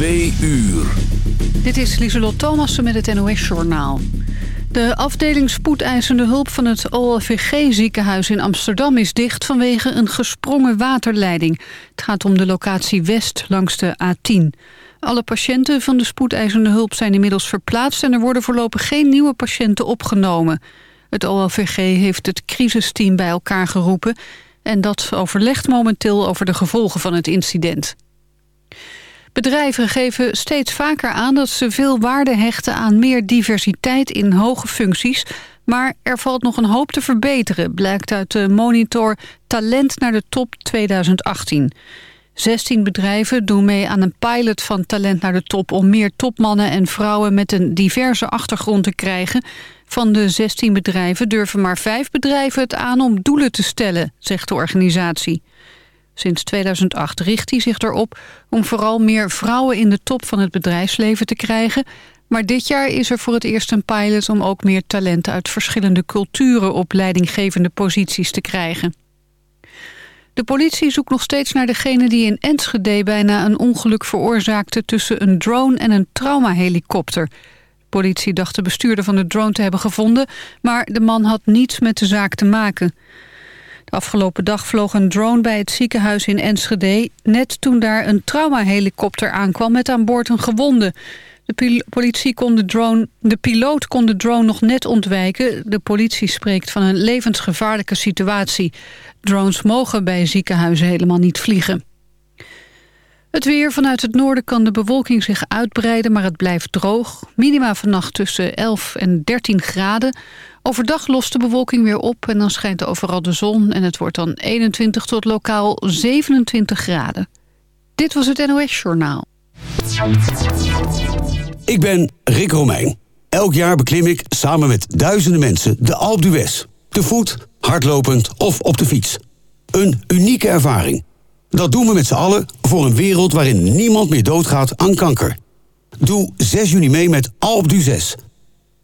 Uur. Dit is Lieselot Thomassen met het NOS-journaal. De afdeling spoedeisende hulp van het OLVG-ziekenhuis in Amsterdam is dicht vanwege een gesprongen waterleiding. Het gaat om de locatie West langs de A10. Alle patiënten van de spoedeisende hulp zijn inmiddels verplaatst... en er worden voorlopig geen nieuwe patiënten opgenomen. Het OLVG heeft het crisisteam bij elkaar geroepen... en dat overlegt momenteel over de gevolgen van het incident. Bedrijven geven steeds vaker aan dat ze veel waarde hechten aan meer diversiteit in hoge functies, maar er valt nog een hoop te verbeteren, blijkt uit de monitor Talent naar de Top 2018. 16 bedrijven doen mee aan een pilot van Talent naar de Top... om meer topmannen en vrouwen met een diverse achtergrond te krijgen. Van de 16 bedrijven durven maar 5 bedrijven het aan om doelen te stellen, zegt de organisatie. Sinds 2008 richt hij zich erop om vooral meer vrouwen in de top van het bedrijfsleven te krijgen. Maar dit jaar is er voor het eerst een pilot om ook meer talenten uit verschillende culturen op leidinggevende posities te krijgen. De politie zoekt nog steeds naar degene die in Enschede bijna een ongeluk veroorzaakte tussen een drone en een traumahelikopter. De politie dacht de bestuurder van de drone te hebben gevonden, maar de man had niets met de zaak te maken. De afgelopen dag vloog een drone bij het ziekenhuis in Enschede... net toen daar een traumahelikopter aankwam met aan boord een gewonde. De, politie kon de, drone, de piloot kon de drone nog net ontwijken. De politie spreekt van een levensgevaarlijke situatie. Drones mogen bij ziekenhuizen helemaal niet vliegen. Het weer vanuit het noorden kan de bewolking zich uitbreiden, maar het blijft droog. Minima vannacht tussen 11 en 13 graden. Overdag lost de bewolking weer op en dan schijnt overal de zon... en het wordt dan 21 tot lokaal 27 graden. Dit was het NOS Journaal. Ik ben Rick Romeijn. Elk jaar beklim ik samen met duizenden mensen de Alpe d'Huez. Te voet, hardlopend of op de fiets. Een unieke ervaring. Dat doen we met z'n allen voor een wereld waarin niemand meer doodgaat aan kanker. Doe 6 juni mee met Alpe d'Huez...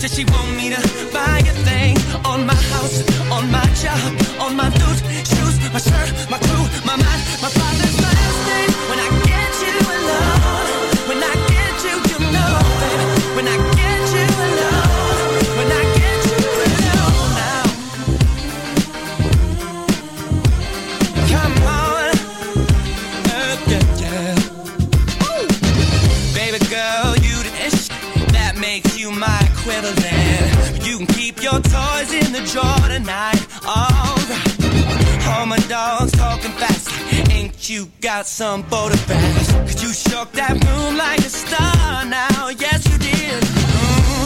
Does she want me to buy a thing on my house, on my job, Got some bags? Cause you shook that room like a star now. Yes, you did. Mm.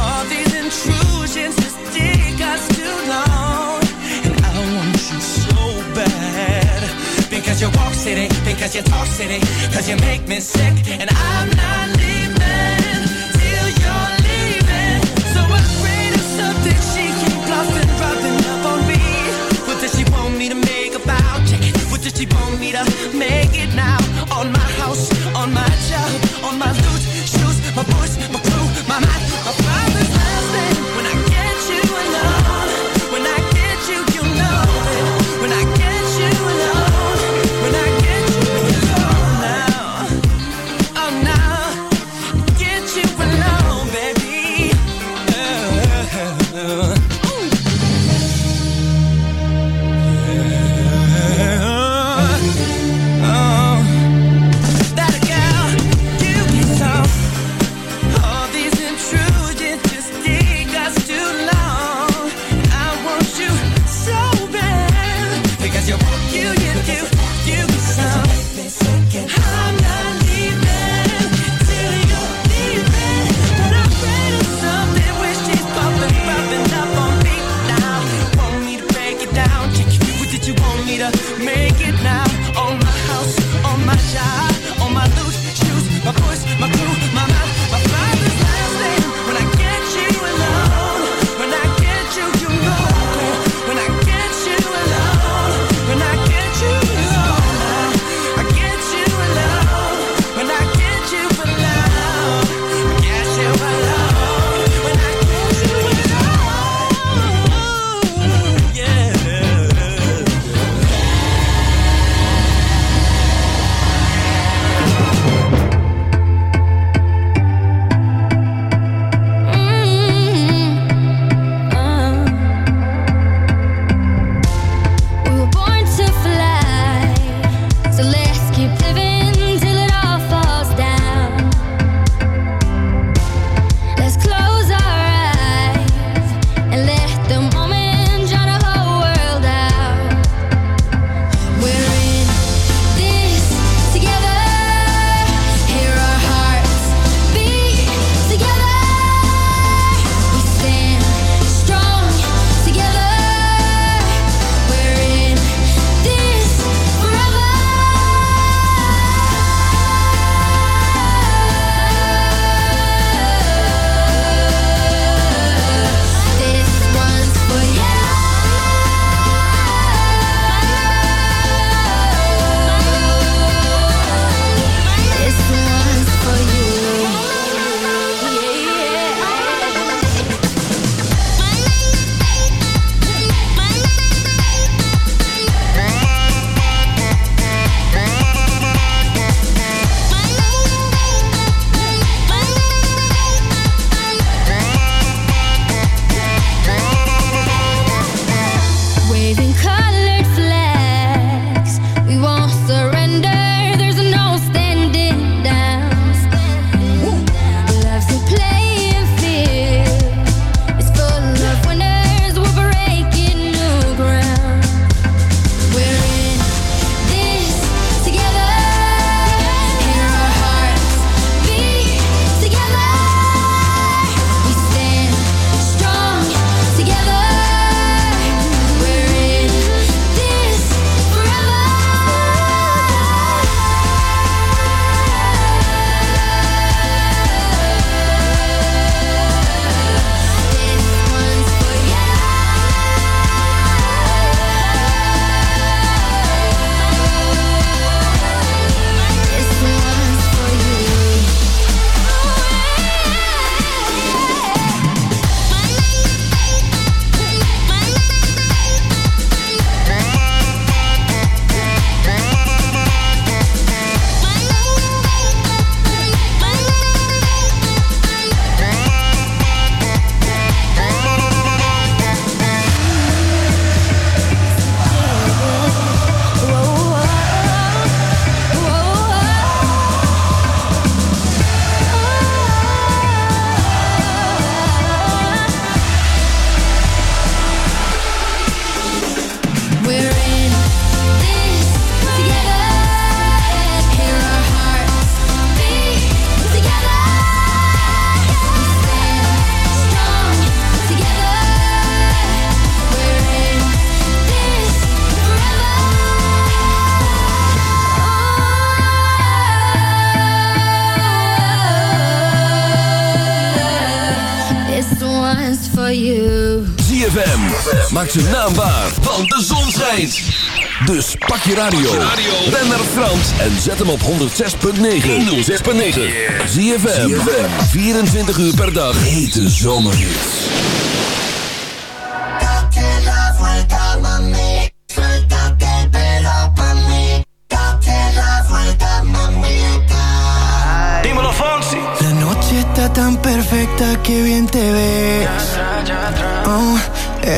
All these intrusions just take us too long. And I want you so bad. Because you walk city, because you talk city, cause you make me sick. And I'm not Need to make it now. On my house, on my job, on my loose shoes, my voice, my crew, my mind. Maak ze naambaar, want de zon schijnt. Dus pak je radio. Ben naar Frans en zet hem op 106.9. 106.9. ZFM. 24 uur per dag. Hete zomerhits. Dímelo, Fonsi. La noche está tan perfecta que bien te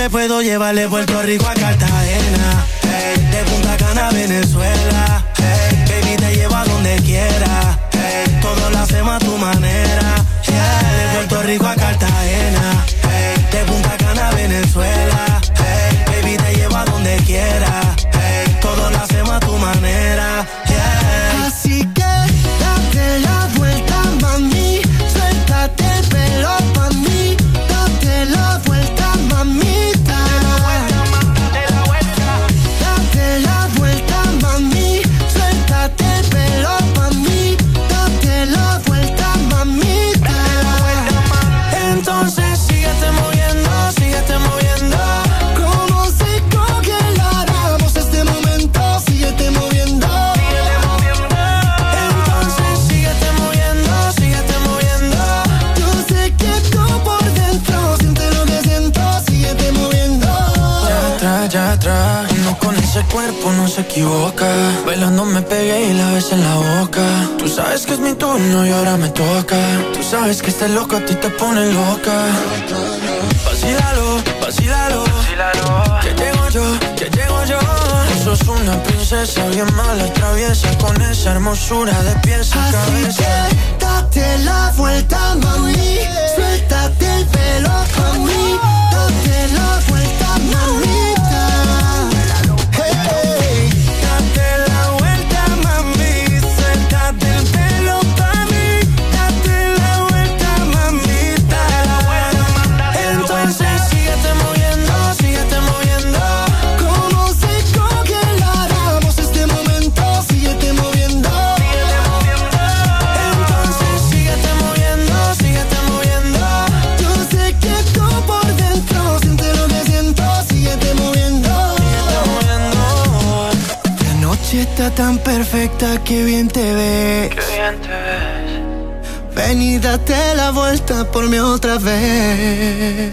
te puedo llevar de Puerto Rico a Cartagena, hey, de Punta Cana a Venezuela. hermosura de pies a cabeza Tan perfecta, que bien te ves. Qué bien te ves. Ven y date la vuelta por mí otra vez.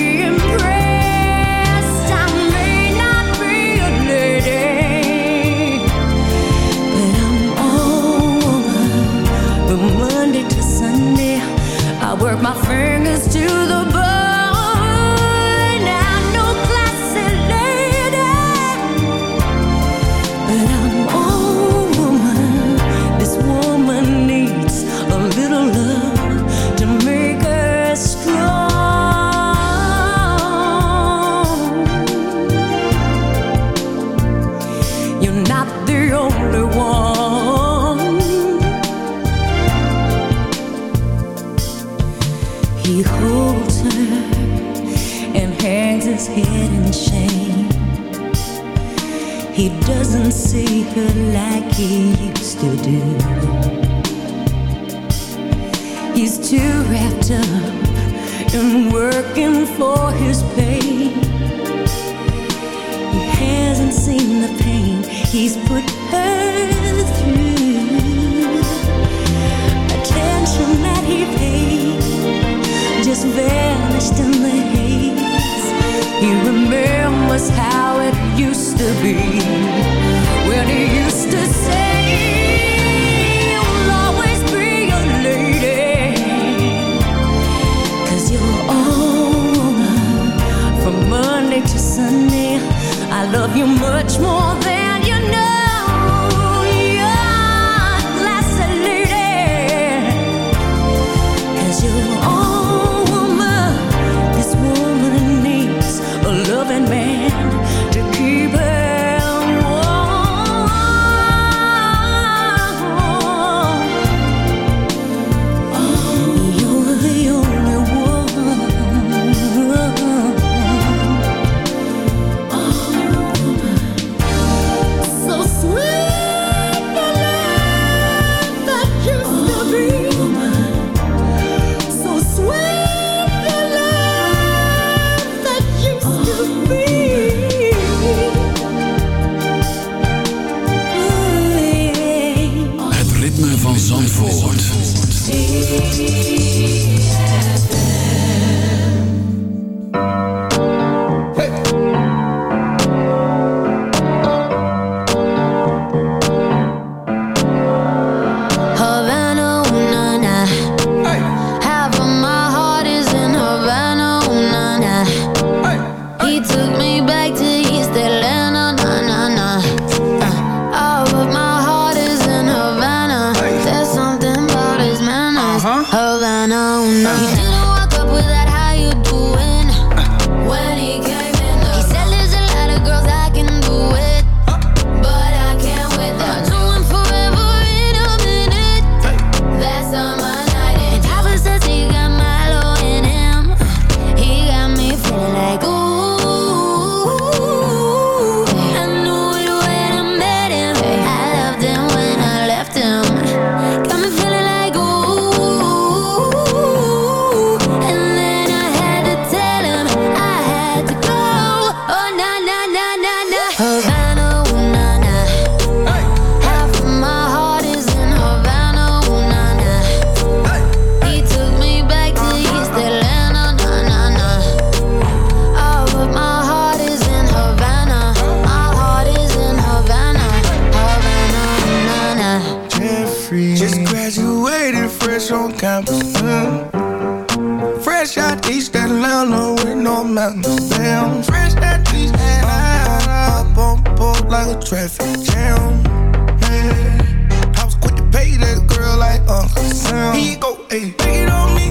ayy. Waiting on me,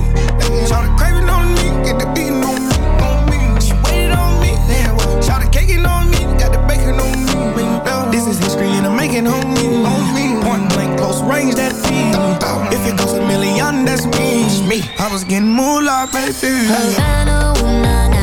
on me, get the on me. She waited on me, on me, got the bacon on me. This is history and I'm on me, blank, close range. If it a million, that's me. me. I was getting moolah, baby. Havana, ooh, nah, nah.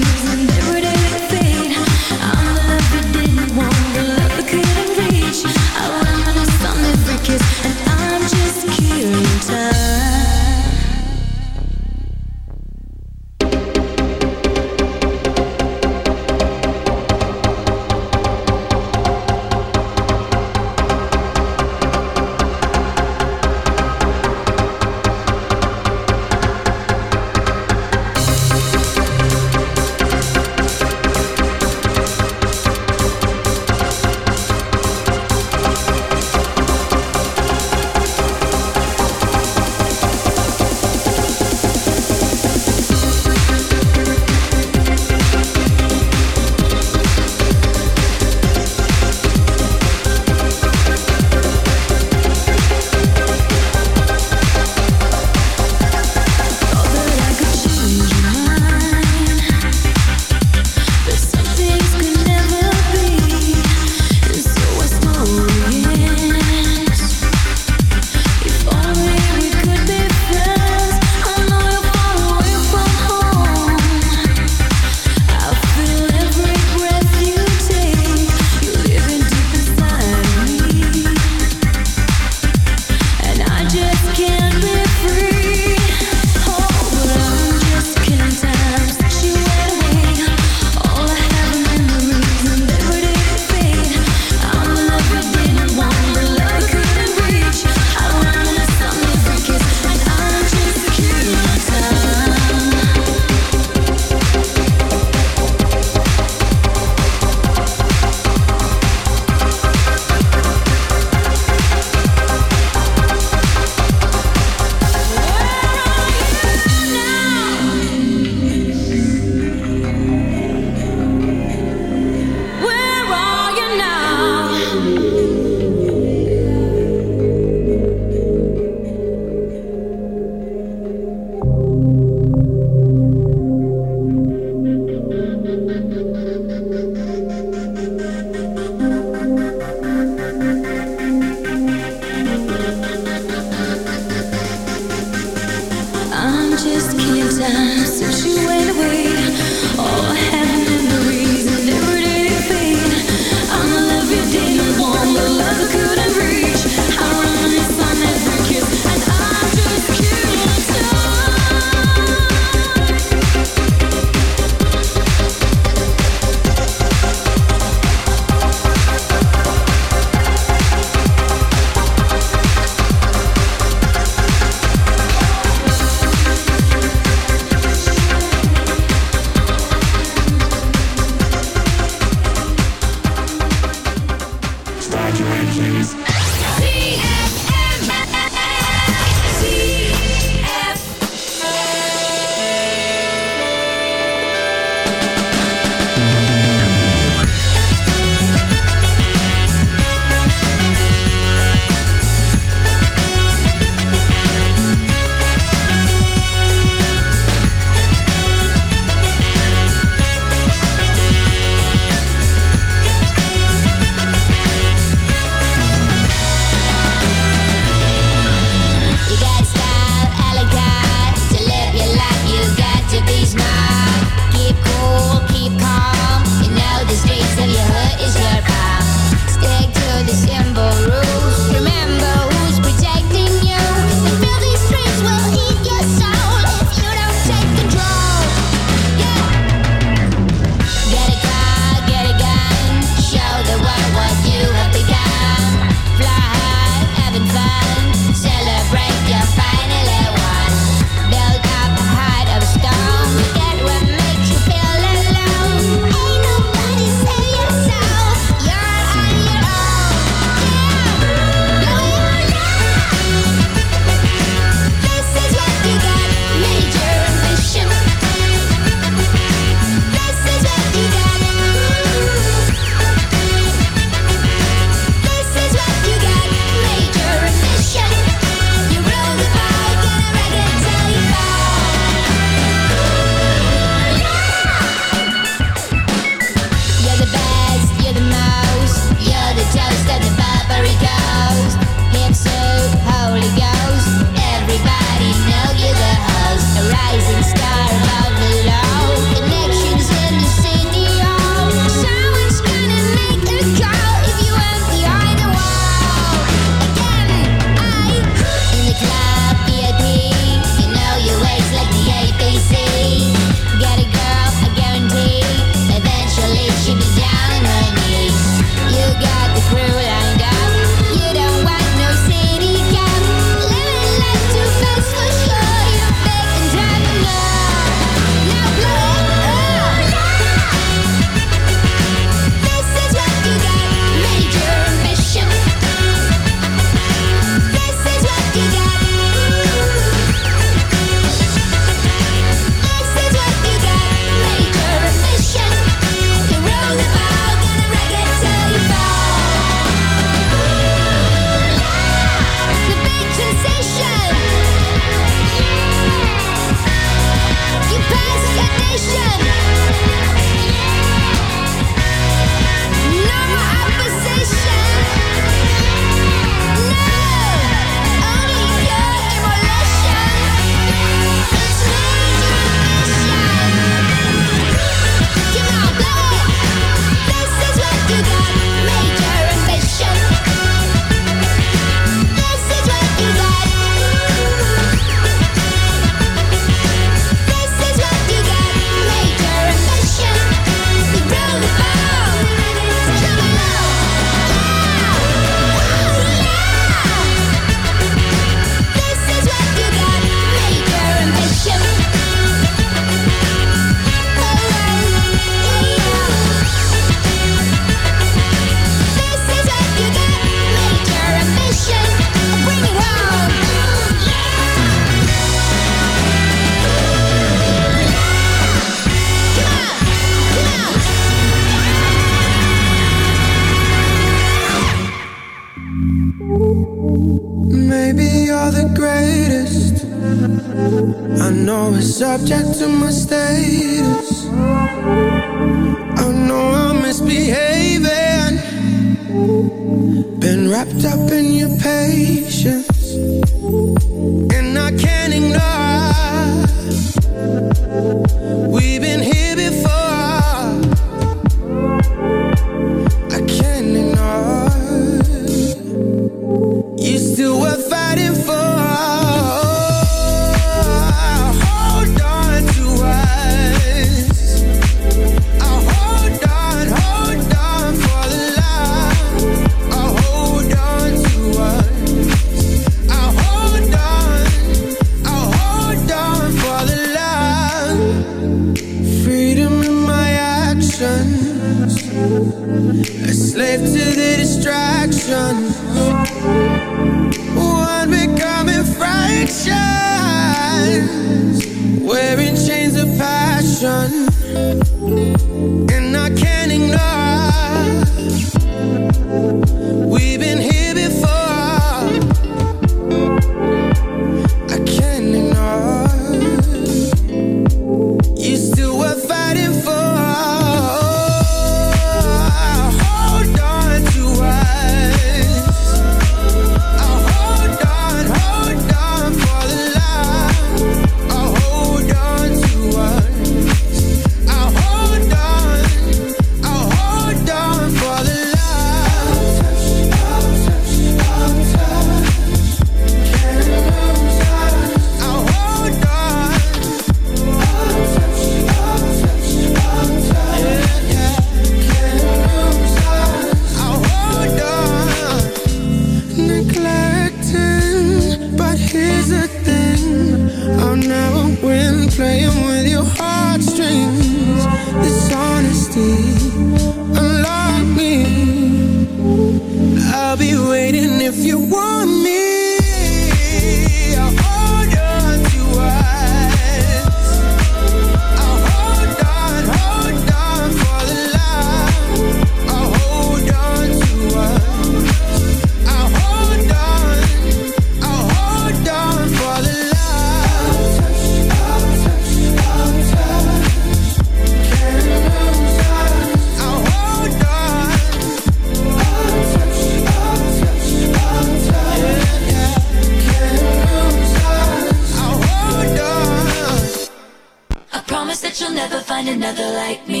another like me.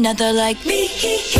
another like me.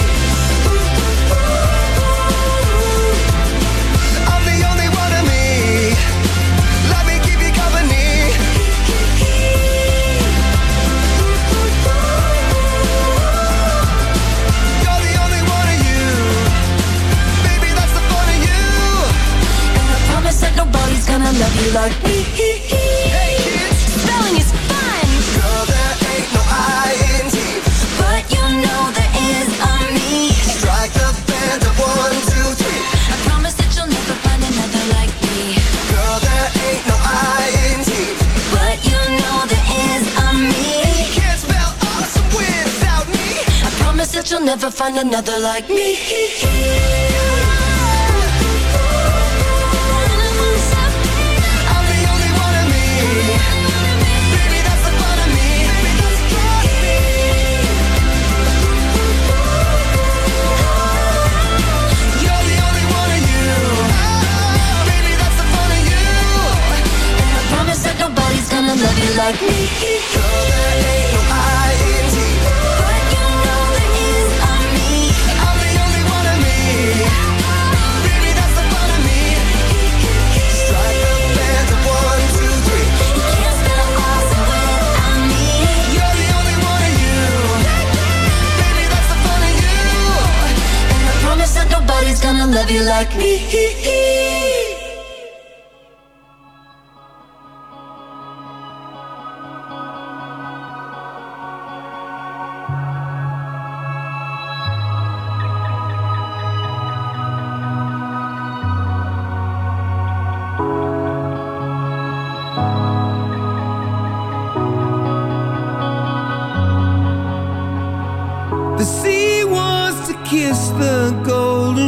another like me. like me. The sea wants to kiss the gold